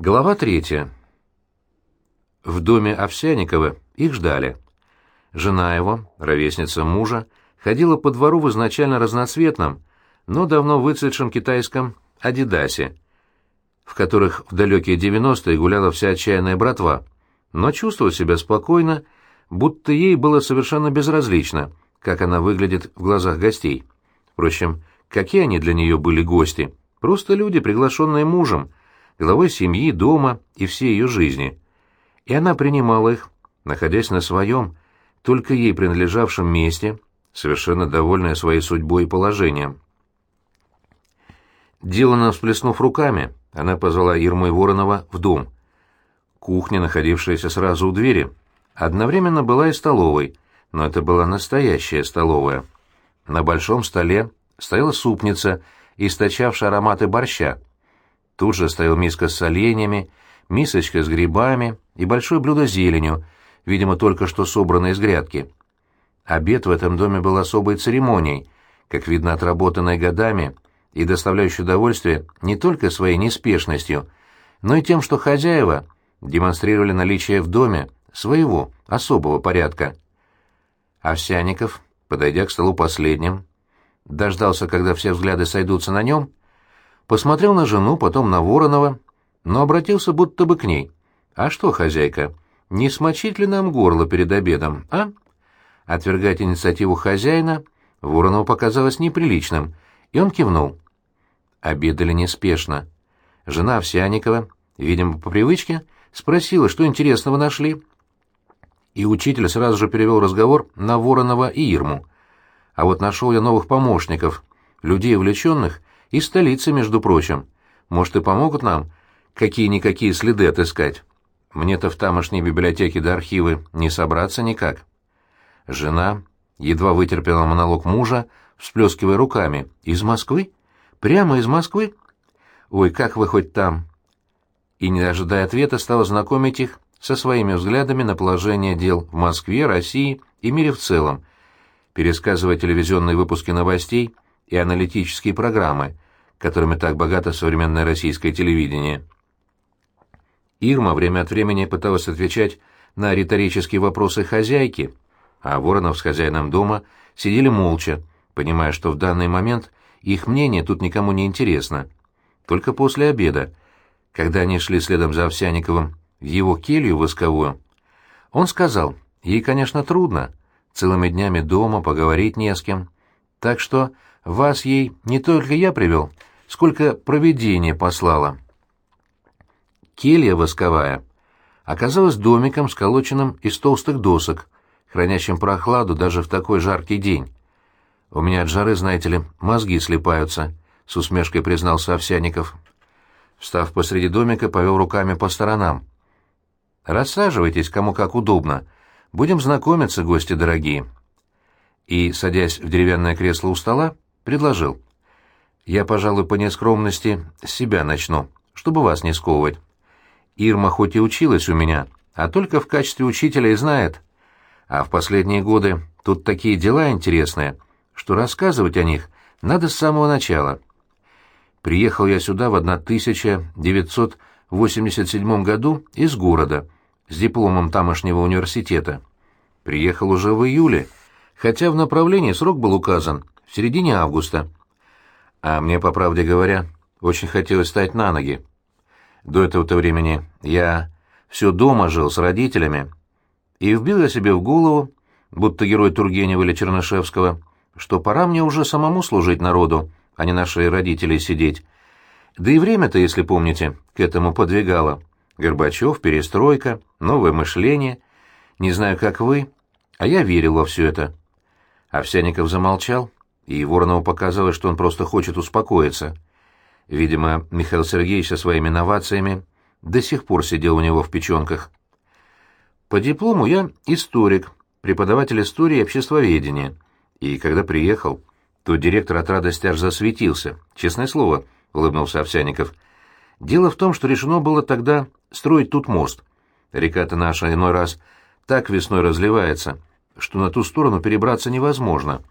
Глава третья. В доме Овсяникова их ждали. Жена его, ровесница мужа, ходила по двору в изначально разноцветном, но давно выцветшем китайском «Адидасе», в которых в далекие девяностые гуляла вся отчаянная братва, но чувствовала себя спокойно, будто ей было совершенно безразлично, как она выглядит в глазах гостей. Впрочем, какие они для нее были гости? Просто люди, приглашенные мужем, главой семьи, дома и всей ее жизни. И она принимала их, находясь на своем, только ей принадлежавшем месте, совершенно довольная своей судьбой и положением. Делано всплеснув руками, она позвала и Воронова в дом. Кухня, находившаяся сразу у двери, одновременно была и столовой, но это была настоящая столовая. На большом столе стояла супница, источавшая ароматы борща. Тут же стояла миска с соленьями, мисочка с грибами и большое блюдо с зеленью, видимо, только что собранное из грядки. Обед в этом доме был особой церемонией, как видно, отработанной годами и доставляющей удовольствие не только своей неспешностью, но и тем, что хозяева демонстрировали наличие в доме своего особого порядка. Овсяников, подойдя к столу последним, дождался, когда все взгляды сойдутся на нем, посмотрел на жену, потом на Воронова, но обратился будто бы к ней. «А что, хозяйка, не смочить ли нам горло перед обедом, а?» Отвергать инициативу хозяина Воронову показалось неприличным, и он кивнул. Обедали неспешно. Жена Овсяникова, видимо, по привычке, спросила, что интересного нашли. И учитель сразу же перевел разговор на Воронова и Ирму. А вот нашел я новых помощников, людей увлеченных, из столицы, между прочим. Может, и помогут нам какие-никакие следы отыскать. Мне-то в тамошней библиотеке до архивы не собраться никак. Жена едва вытерпела монолог мужа, всплескивая руками. «Из Москвы? Прямо из Москвы? Ой, как вы хоть там?» И, не ожидая ответа, стала знакомить их со своими взглядами на положение дел в Москве, России и мире в целом, пересказывая телевизионные выпуски новостей и аналитические программы, которыми так богато современное российское телевидение. Ирма время от времени пыталась отвечать на риторические вопросы хозяйки, а Воронов с хозяином дома сидели молча, понимая, что в данный момент их мнение тут никому не интересно. Только после обеда, когда они шли следом за Овсяниковым в его келью восковую, он сказал, ей, конечно, трудно, целыми днями дома поговорить не с кем, так что вас ей не только я привел, сколько провидение послало. Келья восковая оказалась домиком, сколоченным из толстых досок, хранящим прохладу даже в такой жаркий день. «У меня от жары, знаете ли, мозги слепаются», — с усмешкой признался Овсяников. Встав посреди домика, повел руками по сторонам. «Рассаживайтесь, кому как удобно. Будем знакомиться, гости дорогие». И, садясь в деревянное кресло у стола, предложил. «Я, пожалуй, по нескромности с себя начну, чтобы вас не сковывать. Ирма хоть и училась у меня, а только в качестве учителя и знает. А в последние годы тут такие дела интересные, что рассказывать о них надо с самого начала. Приехал я сюда в 1987 году из города, с дипломом тамошнего университета. Приехал уже в июле, хотя в направлении срок был указан в середине августа. А мне, по правде говоря, очень хотелось стать на ноги. До этого-то времени я все дома жил с родителями, и вбил я себе в голову, будто герой Тургенева или Чернышевского, что пора мне уже самому служить народу, а не наши родители сидеть. Да и время-то, если помните, к этому подвигало. Горбачев, перестройка, новое мышление. Не знаю, как вы, а я верил во все это. Овсяников замолчал, и Воронову показалось, что он просто хочет успокоиться — Видимо, Михаил Сергеевич со своими новациями до сих пор сидел у него в печенках. По диплому я историк, преподаватель истории и обществоведения. И когда приехал, то директор от радости аж засветился. Честное слово, — улыбнулся Овсяников. Дело в том, что решено было тогда строить тут мост. Река-то наша иной раз так весной разливается, что на ту сторону перебраться невозможно.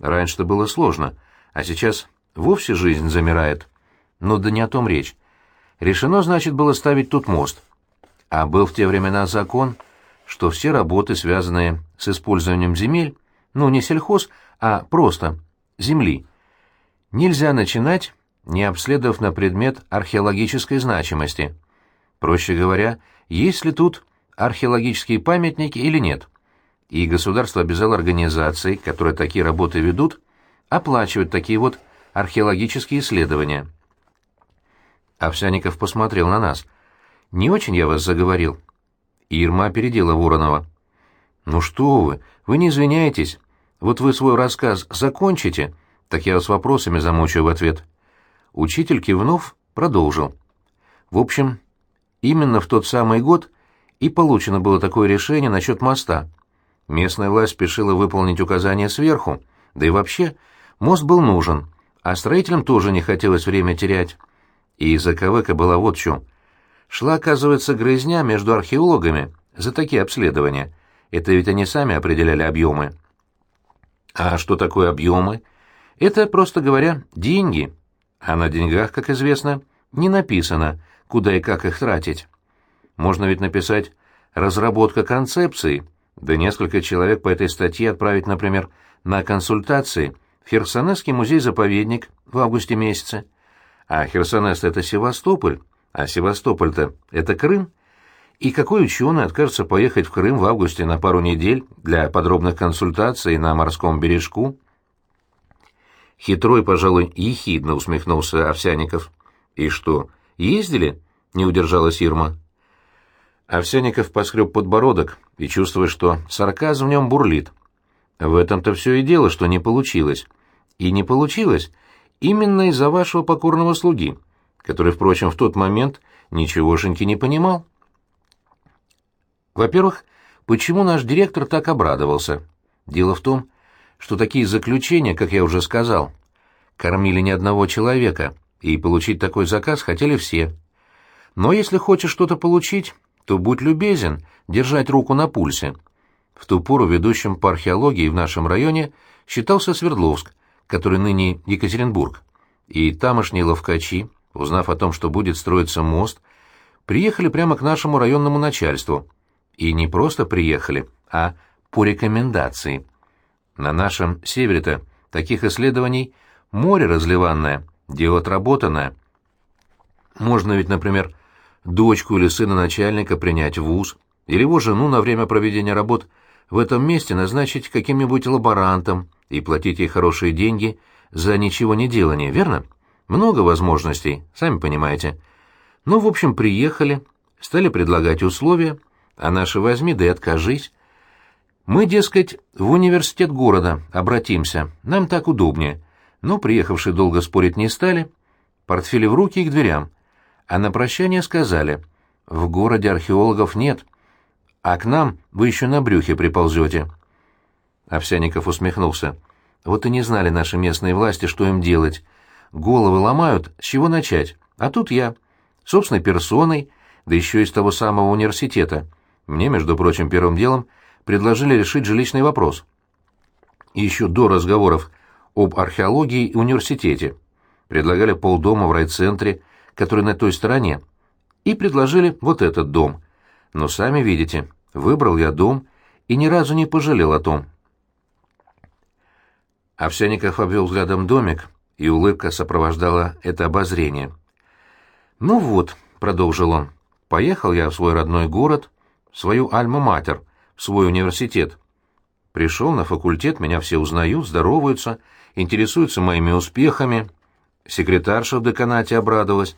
Раньше-то было сложно, а сейчас вовсе жизнь замирает. Но да не о том речь. Решено, значит, было ставить тут мост. А был в те времена закон, что все работы, связанные с использованием земель, ну, не сельхоз, а просто земли, нельзя начинать, не обследовав на предмет археологической значимости. Проще говоря, есть ли тут археологические памятники или нет. И государство обязало организации, которые такие работы ведут, оплачивать такие вот археологические исследования. Овсяников посмотрел на нас. «Не очень я вас заговорил». Ирма опередила Воронова. «Ну что вы, вы не извиняйтесь. Вот вы свой рассказ закончите, так я вас вопросами замучаю в ответ». Учитель, кивнув, продолжил. «В общем, именно в тот самый год и получено было такое решение насчет моста. Местная власть спешила выполнить указания сверху, да и вообще мост был нужен, а строителям тоже не хотелось время терять. И заковыка была вот чем. Шла, оказывается, грызня между археологами за такие обследования. Это ведь они сами определяли объемы. А что такое объемы? Это, просто говоря, деньги. А на деньгах, как известно, не написано, куда и как их тратить. Можно ведь написать «разработка концепции», да несколько человек по этой статье отправить, например, на консультации в Херсонесский музей-заповедник в августе месяце. А Херсонес — это Севастополь, а Севастополь-то — это Крым. И какой ученый откажется поехать в Крым в августе на пару недель для подробных консультаций на морском бережку? Хитрой, пожалуй, ехидно усмехнулся Овсяников. «И что, ездили?» — не удержалась Ирма. Овсяников поскреб подбородок и чувствуя, что сарказм в нем бурлит. В этом-то все и дело, что не получилось. И не получилось именно из-за вашего покорного слуги, который, впрочем, в тот момент ничегошеньки не понимал. Во-первых, почему наш директор так обрадовался? Дело в том, что такие заключения, как я уже сказал, кормили ни одного человека, и получить такой заказ хотели все. Но если хочешь что-то получить, то будь любезен держать руку на пульсе. В ту пору ведущим по археологии в нашем районе считался Свердловск, который ныне Екатеринбург. И тамошние ловкачи, узнав о том, что будет строиться мост, приехали прямо к нашему районному начальству. И не просто приехали, а по рекомендации. На нашем севере-то таких исследований море разливанное, дело отработанное. Можно ведь, например, дочку или сына начальника принять в вуз, или его жену на время проведения работ в этом месте назначить каким-нибудь лаборантом и платить ей хорошие деньги за ничего не делание, верно? Много возможностей, сами понимаете. Ну, в общем, приехали, стали предлагать условия, а наши возьми да и откажись. Мы, дескать, в университет города обратимся, нам так удобнее. Но приехавшие долго спорить не стали, портфели в руки и к дверям а на прощание сказали, «В городе археологов нет, а к нам вы еще на брюхе приползете». Овсяников усмехнулся. «Вот и не знали наши местные власти, что им делать. Головы ломают, с чего начать. А тут я, собственной персоной, да еще из того самого университета. Мне, между прочим, первым делом предложили решить жилищный вопрос. Еще до разговоров об археологии и университете. Предлагали полдома в райцентре, который на той стороне, и предложили вот этот дом. Но сами видите, выбрал я дом и ни разу не пожалел о том. Овсяников обвел взглядом домик, и улыбка сопровождала это обозрение. «Ну вот», — продолжил он, — «поехал я в свой родной город, в свою альма-матер, в свой университет. Пришел на факультет, меня все узнают, здороваются, интересуются моими успехами. Секретарша в деканате обрадовалась,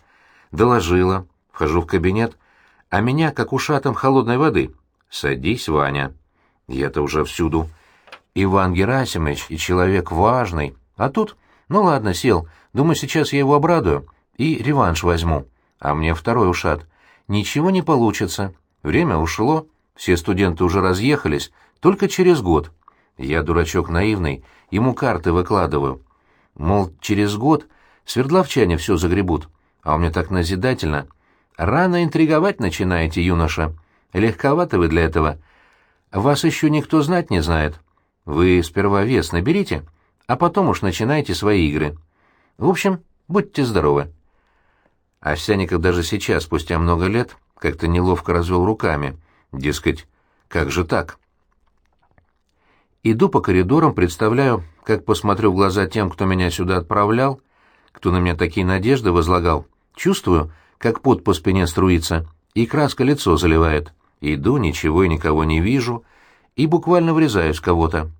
Доложила. Вхожу в кабинет, а меня, как ушатом холодной воды. «Садись, Ваня». Я-то уже всюду. Иван Герасимович и человек важный. А тут, ну ладно, сел. Думаю, сейчас я его обрадую и реванш возьму. А мне второй ушат. Ничего не получится. Время ушло, все студенты уже разъехались, только через год. Я, дурачок наивный, ему карты выкладываю. Мол, через год свердловчане все загребут. А у меня так назидательно. Рано интриговать начинаете, юноша. Легковато вы для этого. Вас еще никто знать не знает. Вы сперва вес наберите, а потом уж начинайте свои игры. В общем, будьте здоровы. Овсяников даже сейчас, спустя много лет, как-то неловко развел руками. Дескать, как же так? Иду по коридорам, представляю, как посмотрю в глаза тем, кто меня сюда отправлял, кто на меня такие надежды возлагал. Чувствую, как пот по спине струится, и краска лицо заливает. Иду, ничего и никого не вижу, и буквально врезаюсь кого-то.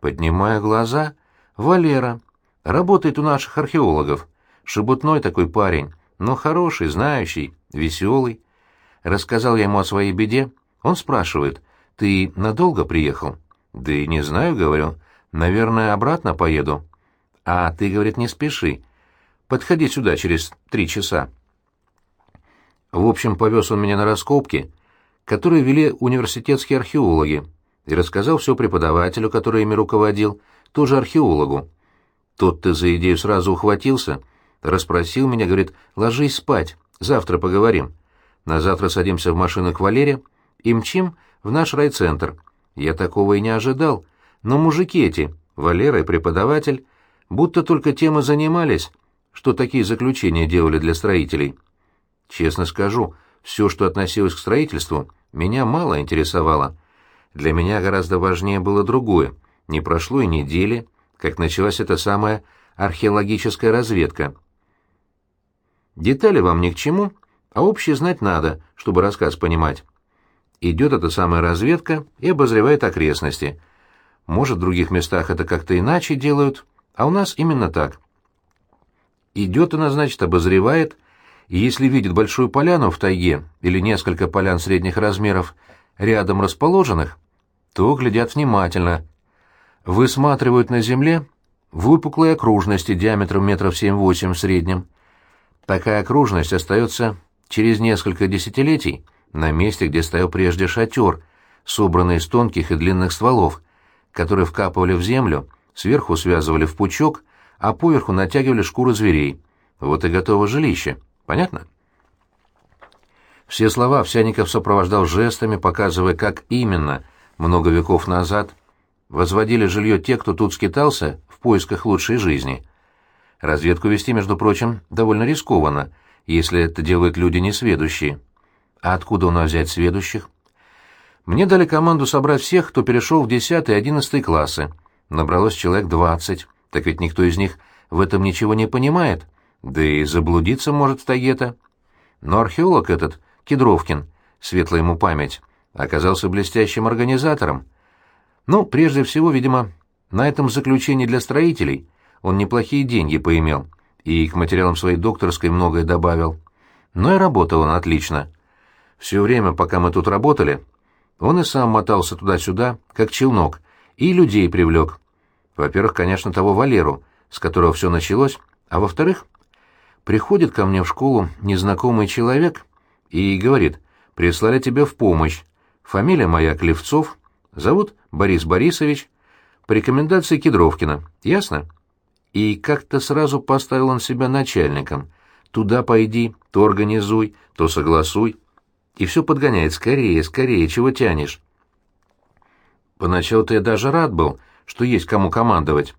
Поднимаю глаза. Валера. Работает у наших археологов. Шебутной такой парень, но хороший, знающий, веселый. Рассказал я ему о своей беде. Он спрашивает, «Ты надолго приехал?» «Да и не знаю», — говорю. «Наверное, обратно поеду». «А ты, — говорит, — не спеши. Подходи сюда через три часа». В общем, повез он меня на раскопки, которые вели университетские археологи, и рассказал все преподавателю, который ими руководил, тоже археологу. Тот-то за идею сразу ухватился, расспросил меня, говорит, ложись спать, завтра поговорим. На завтра садимся в машину к Валере и мчим в наш райцентр. Я такого и не ожидал, но мужики эти, Валера и преподаватель, будто только тем и занимались, что такие заключения делали для строителей. Честно скажу, все, что относилось к строительству, меня мало интересовало. Для меня гораздо важнее было другое. Не прошло и недели, как началась эта самая археологическая разведка. Детали вам ни к чему, а общее знать надо, чтобы рассказ понимать. Идет эта самая разведка и обозревает окрестности. Может, в других местах это как-то иначе делают, а у нас именно так. Идет она, значит, обозревает, и если видит большую поляну в тайге или несколько полян средних размеров рядом расположенных, то глядят внимательно. Высматривают на земле выпуклые окружности диаметром метров семь-восемь в среднем. Такая окружность остается через несколько десятилетий на месте, где стоял прежде шатер, собранный из тонких и длинных стволов, которые вкапывали в землю, сверху связывали в пучок, а поверху натягивали шкуры зверей. Вот и готово жилище. Понятно? Все слова Овсяников сопровождал жестами, показывая, как именно, много веков назад, возводили жилье те, кто тут скитался в поисках лучшей жизни. Разведку вести, между прочим, довольно рискованно, если это делают люди несведущие. А откуда у нас взять сведущих? Мне дали команду собрать всех, кто перешел в 10 и 11 классы. Набралось человек 20, так ведь никто из них в этом ничего не понимает да и заблудиться может в тайге-то. Но археолог этот, Кедровкин, светлая ему память, оказался блестящим организатором. Ну, прежде всего, видимо, на этом заключении для строителей он неплохие деньги поимел, и к материалам своей докторской многое добавил. Но и работал он отлично. Все время, пока мы тут работали, он и сам мотался туда-сюда, как челнок, и людей привлек. Во-первых, конечно, того Валеру, с которого все началось, а во-вторых, Приходит ко мне в школу незнакомый человек и говорит, прислали тебе в помощь. Фамилия моя Клевцов, зовут Борис Борисович, по рекомендации Кедровкина. Ясно? И как-то сразу поставил он себя начальником. Туда пойди, то организуй, то согласуй. И все подгоняет. Скорее, скорее, чего тянешь? Поначалу-то я даже рад был, что есть кому командовать.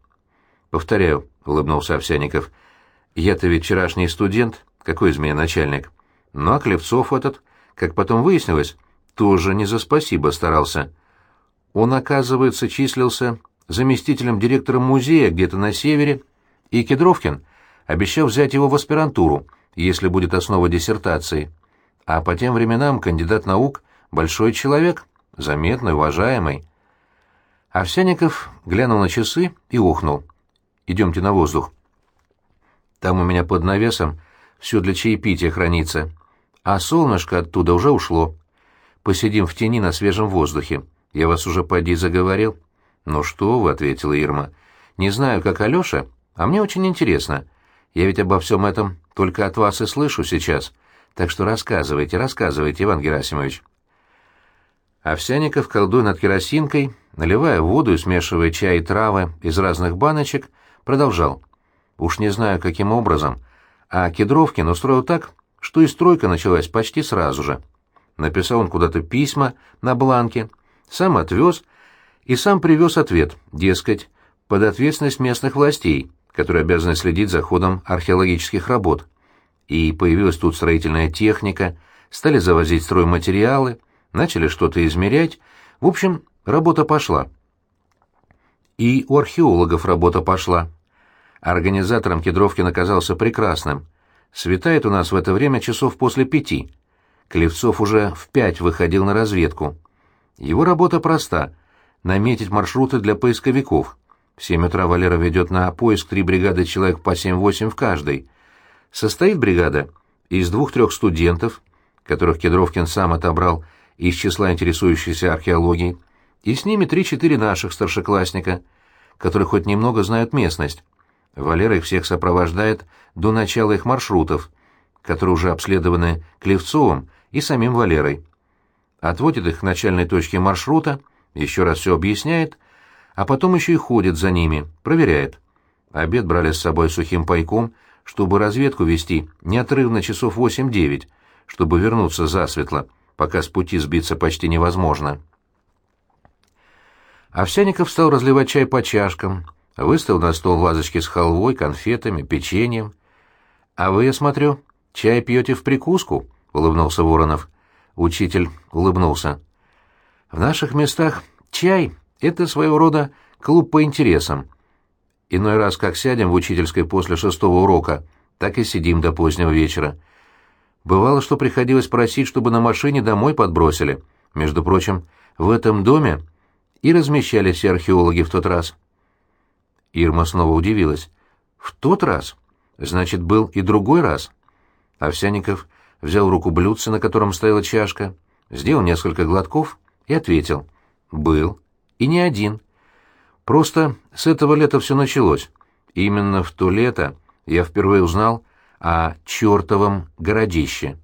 Повторяю, — улыбнулся Овсяников, — я-то ведь вчерашний студент, какой из меня начальник? Ну, а Клевцов этот, как потом выяснилось, тоже не за спасибо старался. Он, оказывается, числился заместителем директора музея где-то на севере, и Кедровкин обещал взять его в аспирантуру, если будет основа диссертации. А по тем временам кандидат наук — большой человек, заметный, уважаемый. Овсяников глянул на часы и ухнул. «Идемте на воздух». Там у меня под навесом все для чаепития хранится. А солнышко оттуда уже ушло. Посидим в тени на свежем воздухе. Я вас уже поди заговорил. «Ну что вы», — ответила Ирма. «Не знаю, как Алёша, а мне очень интересно. Я ведь обо всем этом только от вас и слышу сейчас. Так что рассказывайте, рассказывайте, Иван Герасимович». Овсяников, колдуя над керосинкой, наливая воду и смешивая чай и травы из разных баночек, продолжал. Уж не знаю, каким образом, а Кедровкин устроил так, что и стройка началась почти сразу же. Написал он куда-то письма на бланке, сам отвез и сам привез ответ, дескать, под ответственность местных властей, которые обязаны следить за ходом археологических работ. и появилась тут строительная техника, стали завозить стройматериалы, начали что-то измерять. В общем, работа пошла. И у археологов работа пошла. Организатором Кедровкин оказался прекрасным. Светает у нас в это время часов после пяти. Клевцов уже в пять выходил на разведку. Его работа проста — наметить маршруты для поисковиков. В семь утра Валера ведет на поиск три бригады человек по семь-восемь в каждой. Состоит бригада из двух-трех студентов, которых Кедровкин сам отобрал из числа интересующихся археологией, и с ними три-четыре наших старшеклассника, которые хоть немного знают местность. Валера их всех сопровождает до начала их маршрутов, которые уже обследованы Клевцовым и самим Валерой. Отводит их к начальной точке маршрута, еще раз все объясняет, а потом еще и ходит за ними, проверяет. Обед брали с собой сухим пайком, чтобы разведку вести неотрывно часов 8-9, чтобы вернуться засветло, пока с пути сбиться почти невозможно. Овсяников стал разливать чай по чашкам, выставил на стол вазочки с халвой, конфетами, печеньем. «А вы, я смотрю, чай пьете в прикуску?» — улыбнулся Воронов. Учитель улыбнулся. «В наших местах чай — это своего рода клуб по интересам. Иной раз, как сядем в учительской после шестого урока, так и сидим до позднего вечера. Бывало, что приходилось просить, чтобы на машине домой подбросили. Между прочим, в этом доме и размещались все археологи в тот раз. Ирма снова удивилась. «В тот раз? Значит, был и другой раз?» Овсяников взял руку блюдца, на котором стояла чашка, сделал несколько глотков и ответил. «Был. И не один. Просто с этого лета все началось. Именно в то лето я впервые узнал о чертовом городище».